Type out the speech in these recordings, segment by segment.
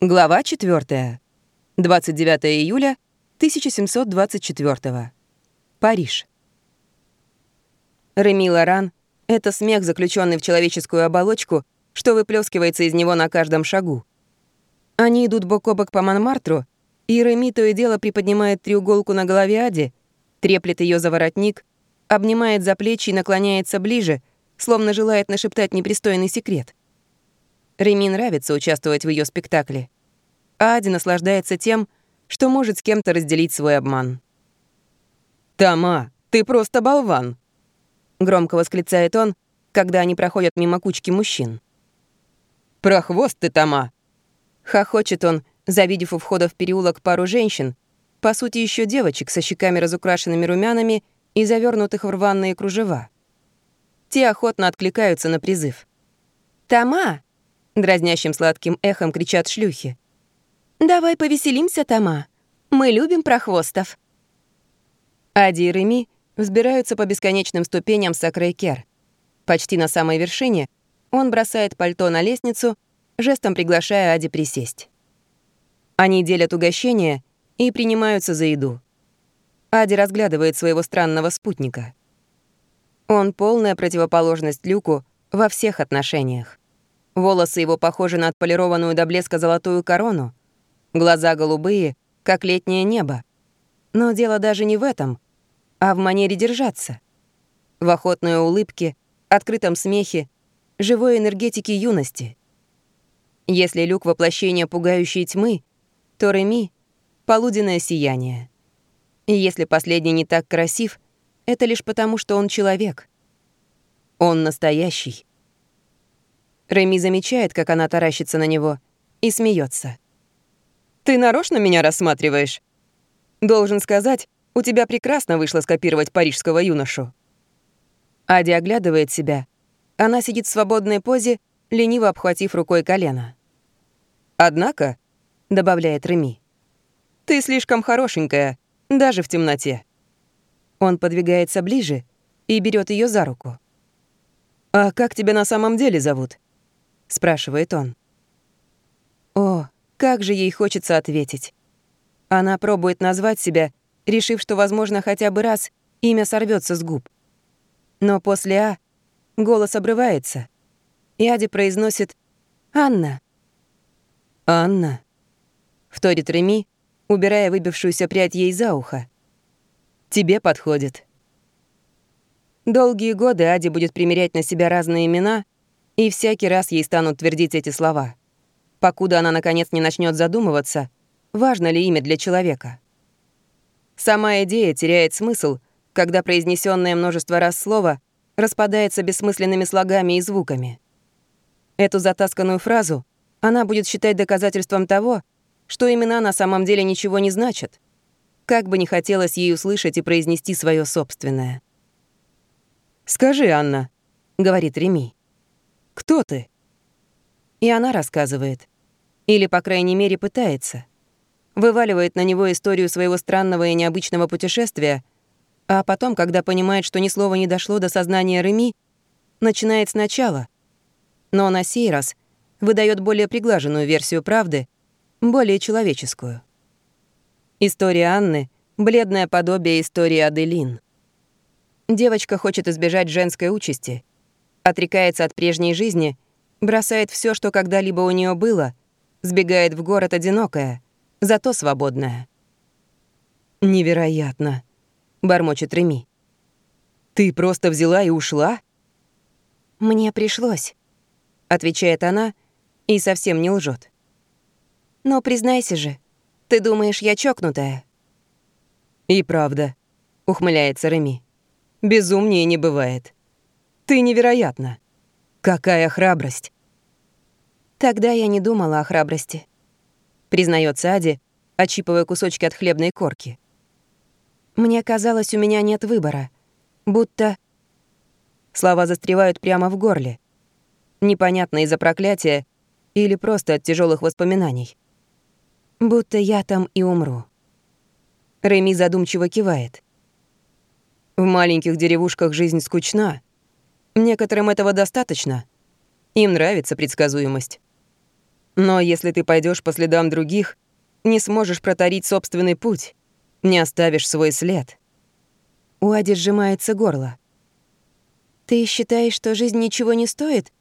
Глава 4. 29 июля 1724. Париж. Реми Лоран — это смех, заключенный в человеческую оболочку, что выплескивается из него на каждом шагу. Они идут бок о бок по Монмартру, и Реми то и дело приподнимает треуголку на голове Ади, треплет ее за воротник, обнимает за плечи и наклоняется ближе, словно желает нашептать непристойный секрет. Реми нравится участвовать в ее спектакле. А Ади наслаждается тем, что может с кем-то разделить свой обман. «Тома, ты просто болван!» Громко восклицает он, когда они проходят мимо кучки мужчин. «Прохвост ты, Тома!» Хохочет он, завидев у входа в переулок пару женщин, по сути, еще девочек со щеками разукрашенными румянами и завернутых в рваные кружева. Те охотно откликаются на призыв. «Тома!» Дразнящим сладким эхом кричат шлюхи. «Давай повеселимся, Тома. Мы любим прохвостов». Ади и Реми взбираются по бесконечным ступеням Сакрейкер. Почти на самой вершине он бросает пальто на лестницу, жестом приглашая Ади присесть. Они делят угощение и принимаются за еду. Ади разглядывает своего странного спутника. Он полная противоположность Люку во всех отношениях. Волосы его похожи на отполированную до блеска золотую корону. Глаза голубые, как летнее небо. Но дело даже не в этом, а в манере держаться. В охотной улыбке, открытом смехе, живой энергетике юности. Если Люк — воплощение пугающей тьмы, то Реми — полуденное сияние. И если последний не так красив, это лишь потому, что он человек. Он настоящий. Реми замечает, как она таращится на него, и смеется. «Ты нарочно меня рассматриваешь? Должен сказать, у тебя прекрасно вышло скопировать парижского юношу». Ади оглядывает себя. Она сидит в свободной позе, лениво обхватив рукой колено. «Однако», — добавляет Реми, — «ты слишком хорошенькая, даже в темноте». Он подвигается ближе и берет ее за руку. «А как тебя на самом деле зовут?» — спрашивает он. О, как же ей хочется ответить. Она пробует назвать себя, решив, что, возможно, хотя бы раз имя сорвется с губ. Но после «а» голос обрывается, и Ади произносит «Анна». «Анна», — вторит Реми, убирая выбившуюся прядь ей за ухо. «Тебе подходит». Долгие годы Ади будет примерять на себя разные имена — и всякий раз ей станут твердить эти слова. Покуда она, наконец, не начнет задумываться, важно ли имя для человека. Сама идея теряет смысл, когда произнесенное множество раз слово распадается бессмысленными слогами и звуками. Эту затасканную фразу она будет считать доказательством того, что имена на самом деле ничего не значат, как бы не хотелось ей услышать и произнести свое собственное. «Скажи, Анна», — говорит Реми, кто ты?» И она рассказывает. Или, по крайней мере, пытается. Вываливает на него историю своего странного и необычного путешествия, а потом, когда понимает, что ни слова не дошло до сознания Реми, начинает сначала. Но на сей раз выдает более приглаженную версию правды, более человеческую. История Анны — бледное подобие истории Аделин. Девочка хочет избежать женской участи — отрекается от прежней жизни, бросает все, что когда-либо у нее было, сбегает в город одинокая, зато свободная. «Невероятно», — бормочет Реми. «Ты просто взяла и ушла?» «Мне пришлось», — отвечает она и совсем не лжет. «Но признайся же, ты думаешь, я чокнутая?» «И правда», — ухмыляется Реми. «Безумнее не бывает». Ты невероятна. Какая храбрость. Тогда я не думала о храбрости. Признается Ади, отщипывая кусочки от хлебной корки. Мне казалось, у меня нет выбора. Будто... Слова застревают прямо в горле. Непонятно из-за проклятия или просто от тяжелых воспоминаний. Будто я там и умру. Реми задумчиво кивает. В маленьких деревушках жизнь скучна, Некоторым этого достаточно. Им нравится предсказуемость. Но если ты пойдешь по следам других, не сможешь протарить собственный путь, не оставишь свой след. У Ади сжимается горло. Ты считаешь, что жизнь ничего не стоит,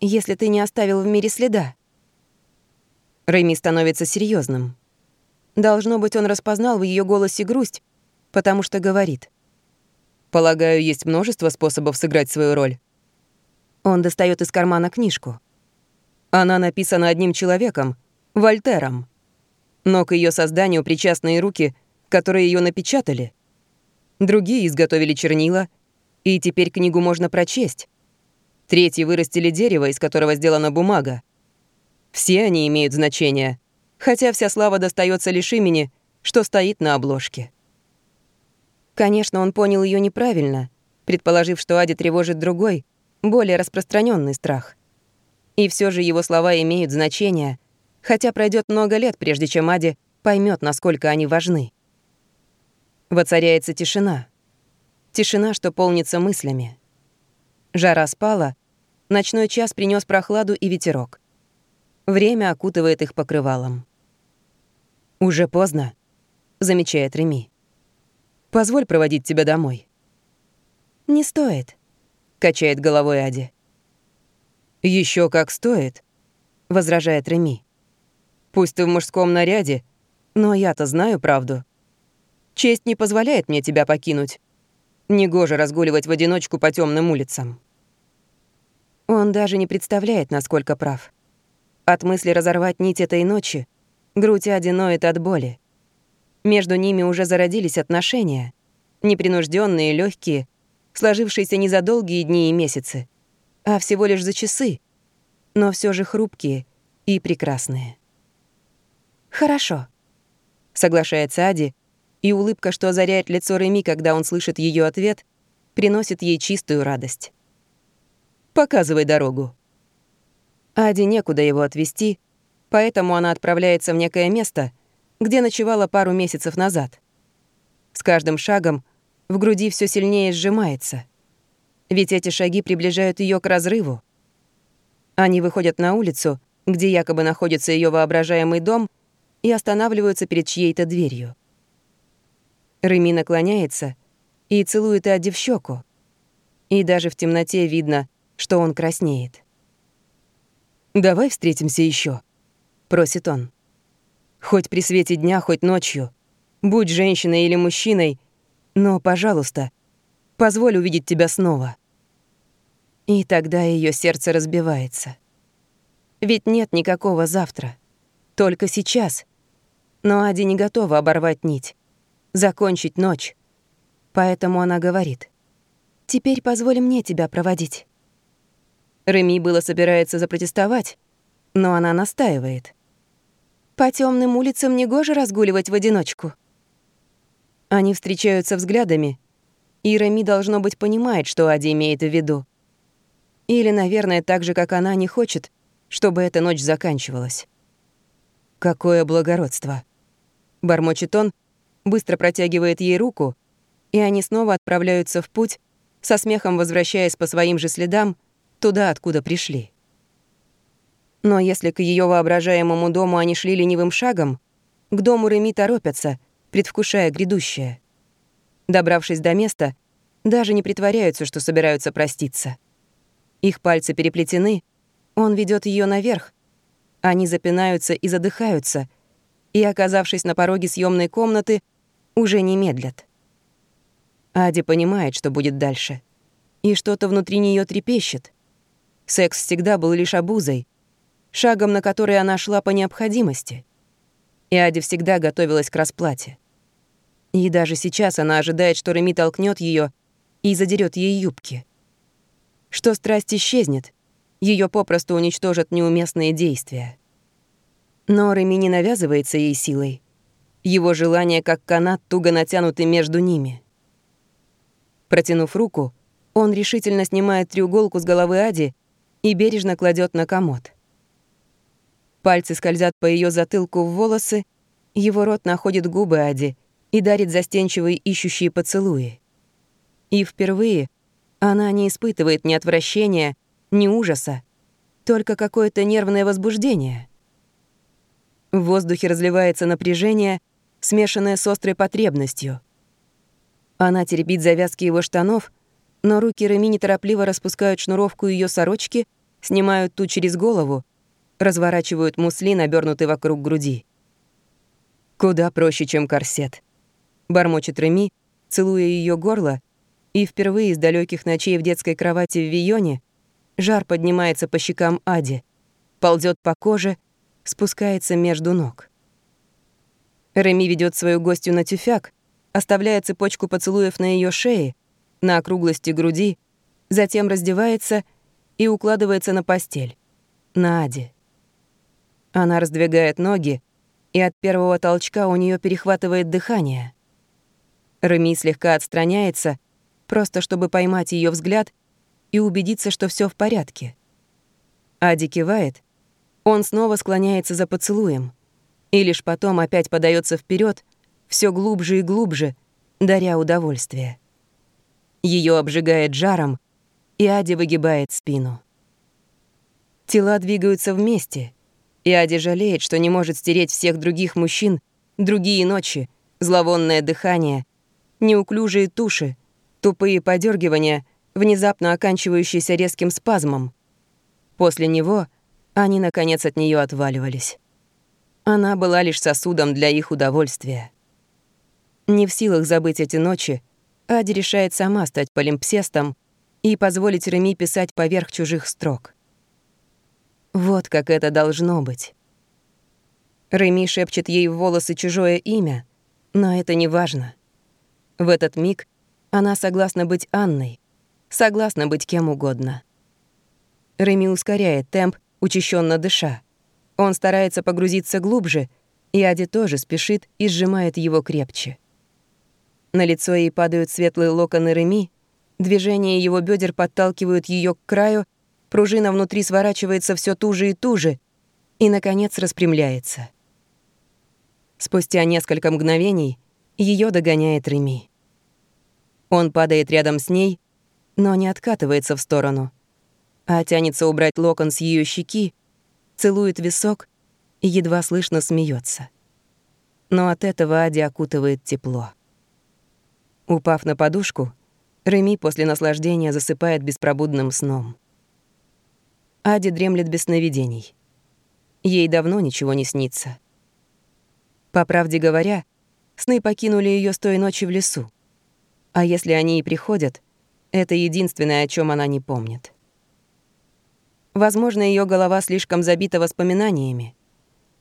если ты не оставил в мире следа? Рэми становится серьезным. Должно быть, он распознал в ее голосе грусть, потому что говорит. «Полагаю, есть множество способов сыграть свою роль». Он достает из кармана книжку. Она написана одним человеком, Вольтером. Но к ее созданию причастные руки, которые ее напечатали. Другие изготовили чернила, и теперь книгу можно прочесть. Третьи вырастили дерево, из которого сделана бумага. Все они имеют значение, хотя вся слава достается лишь имени, что стоит на обложке. Конечно, он понял ее неправильно, предположив, что Ади тревожит другой, более распространенный страх. И все же его слова имеют значение, хотя пройдет много лет, прежде чем Ади поймет, насколько они важны. Воцаряется тишина. Тишина, что полнится мыслями. Жара спала, ночной час принес прохладу и ветерок. Время окутывает их покрывалом. «Уже поздно», — замечает Реми. Позволь проводить тебя домой». «Не стоит», — качает головой Ади. Еще как стоит», — возражает Реми. «Пусть ты в мужском наряде, но я-то знаю правду. Честь не позволяет мне тебя покинуть. Негоже разгуливать в одиночку по темным улицам». Он даже не представляет, насколько прав. От мысли разорвать нить этой ночи грудь Ади ноет от боли. Между ними уже зародились отношения, непринужденные, легкие, сложившиеся не за долгие дни и месяцы, а всего лишь за часы, но все же хрупкие и прекрасные. «Хорошо», — соглашается Ади, и улыбка, что озаряет лицо Реми, когда он слышит ее ответ, приносит ей чистую радость. «Показывай дорогу». Ади некуда его отвезти, поэтому она отправляется в некое место, где ночевала пару месяцев назад. С каждым шагом в груди все сильнее сжимается. Ведь эти шаги приближают ее к разрыву. Они выходят на улицу, где якобы находится ее воображаемый дом, и останавливаются перед чьей-то дверью. Реми наклоняется и целует Адди в щеку. И даже в темноте видно, что он краснеет. «Давай встретимся еще, просит он. Хоть при свете дня, хоть ночью. Будь женщиной или мужчиной, но, пожалуйста, позволь увидеть тебя снова. И тогда ее сердце разбивается. Ведь нет никакого завтра. Только сейчас. Но Ади не готова оборвать нить. Закончить ночь. Поэтому она говорит. «Теперь позволь мне тебя проводить». Реми было собирается запротестовать, но она настаивает. По темным улицам негоже разгуливать в одиночку. Они встречаются взглядами, и Рами, должно быть, понимает, что Ади имеет в виду. Или, наверное, так же, как она, не хочет, чтобы эта ночь заканчивалась. «Какое благородство!» Бормочет он, быстро протягивает ей руку, и они снова отправляются в путь, со смехом возвращаясь по своим же следам туда, откуда пришли. Но если к ее воображаемому дому они шли ленивым шагом, к дому Реми торопятся, предвкушая грядущее. Добравшись до места, даже не притворяются, что собираются проститься. Их пальцы переплетены, он ведет ее наверх. Они запинаются и задыхаются, и, оказавшись на пороге съемной комнаты, уже не медлят. Ади понимает, что будет дальше. И что-то внутри нее трепещет. Секс всегда был лишь обузой — шагом, на который она шла по необходимости. И Ади всегда готовилась к расплате. И даже сейчас она ожидает, что Реми толкнет ее и задерет ей юбки. Что страсть исчезнет, ее попросту уничтожат неуместные действия. Но Реми не навязывается ей силой. Его желание, как канат, туго натянуты между ними. Протянув руку, он решительно снимает треуголку с головы Ади и бережно кладет на комод. Пальцы скользят по ее затылку в волосы, его рот находит губы Ади и дарит застенчивые ищущие поцелуи. И впервые она не испытывает ни отвращения, ни ужаса, только какое-то нервное возбуждение. В воздухе разливается напряжение, смешанное с острой потребностью. Она теребит завязки его штанов, но руки Реми неторопливо распускают шнуровку ее сорочки, снимают ту через голову, разворачивают муслин, обернутый вокруг груди. Куда проще, чем корсет. Бормочет Реми, целуя ее горло, и впервые из далеких ночей в детской кровати в Вионе жар поднимается по щекам Ади, ползет по коже — спускается между ног. Реми ведет свою гостью на тюфяк, оставляя цепочку поцелуев на ее шее, на округлости груди, затем раздевается и укладывается на постель. На Аде. Она раздвигает ноги, и от первого толчка у нее перехватывает дыхание. Реми слегка отстраняется, просто чтобы поймать ее взгляд и убедиться, что все в порядке. Ади кивает, он снова склоняется за поцелуем. И лишь потом опять подается вперед, все глубже и глубже, даря удовольствие. Ее обжигает жаром, и Ади выгибает спину. Тела двигаются вместе, и Ади жалеет, что не может стереть всех других мужчин, другие ночи, зловонное дыхание, неуклюжие туши, тупые подергивания, внезапно оканчивающиеся резким спазмом. После него — они, наконец, от нее отваливались. Она была лишь сосудом для их удовольствия. Не в силах забыть эти ночи, Ади решает сама стать полимпсестом и позволить Реми писать поверх чужих строк. Вот как это должно быть. Реми шепчет ей в волосы чужое имя, но это не важно. В этот миг она согласна быть Анной, согласна быть кем угодно. Реми ускоряет темп, учащенно дыша. Он старается погрузиться глубже, и Ади тоже спешит и сжимает его крепче. На лицо ей падают светлые локоны Реми, движения его бедер подталкивают ее к краю, пружина внутри сворачивается все туже и туже и, наконец, распрямляется. Спустя несколько мгновений ее догоняет Реми. Он падает рядом с ней, но не откатывается в сторону — а тянется убрать локон с ее щеки, целует висок и едва слышно смеется. Но от этого Ади окутывает тепло. Упав на подушку, Реми после наслаждения засыпает беспробудным сном. Ади дремлет без сновидений. Ей давно ничего не снится. По правде говоря, сны покинули ее с той ночи в лесу. А если они и приходят, это единственное, о чем она не помнит. Возможно, ее голова слишком забита воспоминаниями.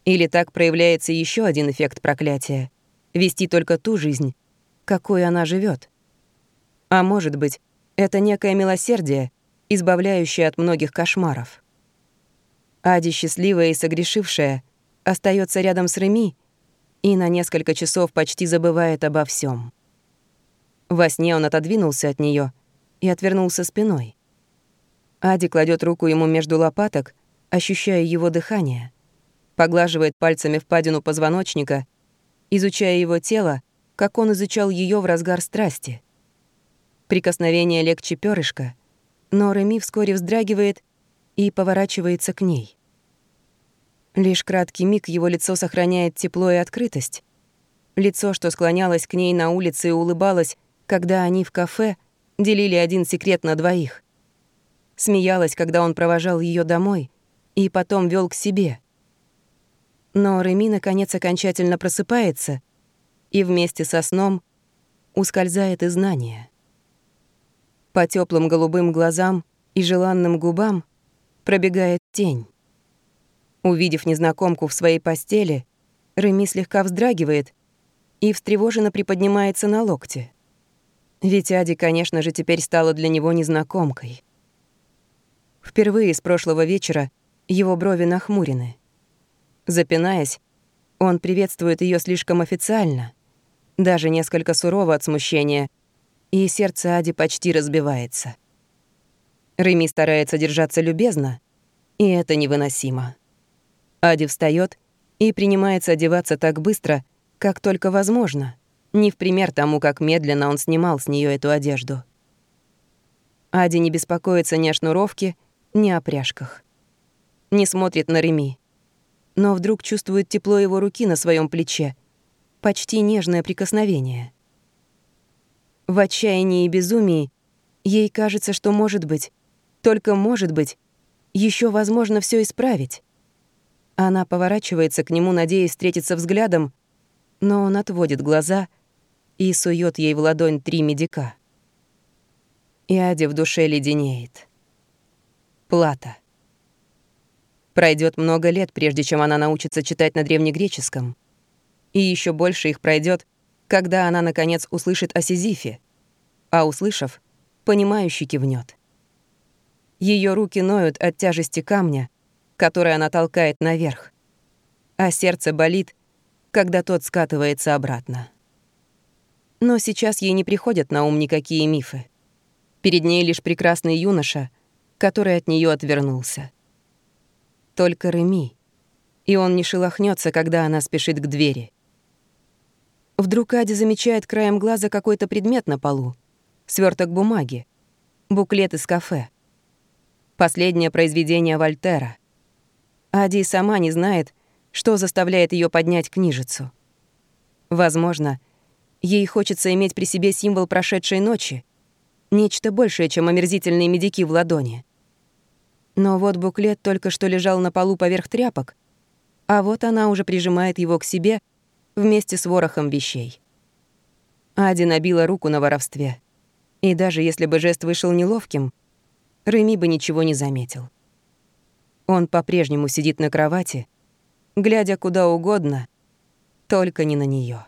Или так проявляется еще один эффект проклятия — вести только ту жизнь, какой она живет. А может быть, это некое милосердие, избавляющее от многих кошмаров. Ади, счастливая и согрешившая, остается рядом с Реми и на несколько часов почти забывает обо всем. Во сне он отодвинулся от нее и отвернулся спиной. Ади кладет руку ему между лопаток, ощущая его дыхание, поглаживает пальцами впадину позвоночника, изучая его тело, как он изучал ее в разгар страсти. Прикосновение легче перышка, но Реми вскоре вздрагивает и поворачивается к ней. Лишь краткий миг его лицо сохраняет тепло и открытость. Лицо, что склонялось к ней на улице и улыбалось, когда они в кафе делили один секрет на двоих смеялась, когда он провожал ее домой и потом вел к себе. Но Реми наконец окончательно просыпается и вместе со сном ускользает из знания. По теплым голубым глазам и желанным губам пробегает тень. Увидев незнакомку в своей постели, Реми слегка вздрагивает и встревоженно приподнимается на локте. Ведь Ади, конечно же, теперь стала для него незнакомкой. Впервые с прошлого вечера его брови нахмурены. Запинаясь, он приветствует ее слишком официально, даже несколько сурово от смущения, и сердце Ади почти разбивается. Реми старается держаться любезно, и это невыносимо. Ади встает и принимается одеваться так быстро, как только возможно, не в пример тому, как медленно он снимал с нее эту одежду. Ади не беспокоится ни о шнуровке, ни о пряжках. Не смотрит на Реми. но вдруг чувствует тепло его руки на своем плече, почти нежное прикосновение. В отчаянии и безумии ей кажется, что может быть, только может быть, еще возможно все исправить. Она поворачивается к нему, надеясь встретиться взглядом, но он отводит глаза и сует ей в ладонь три медика. И Аде в душе леденеет. Плата. Пройдет много лет, прежде чем она научится читать на древнегреческом. И еще больше их пройдет, когда она, наконец, услышит о Сизифе. А услышав, понимающе кивнет. Ее руки ноют от тяжести камня, который она толкает наверх, а сердце болит, когда тот скатывается обратно. Но сейчас ей не приходят на ум никакие мифы. Перед ней лишь прекрасный юноша, который от нее отвернулся только Реми, и он не шелохнется, когда она спешит к двери. Вдруг Ади замечает краем глаза какой-то предмет на полу. сверток бумаги. Буклет из кафе. Последнее произведение Вольтера. Ади сама не знает, что заставляет ее поднять книжицу. Возможно, ей хочется иметь при себе символ прошедшей ночи, нечто большее, чем омерзительные медики в ладони. Но вот буклет только что лежал на полу поверх тряпок, а вот она уже прижимает его к себе вместе с ворохом вещей. Ади набила руку на воровстве. И даже если бы жест вышел неловким, Реми бы ничего не заметил. Он по-прежнему сидит на кровати, глядя куда угодно, только не на нее.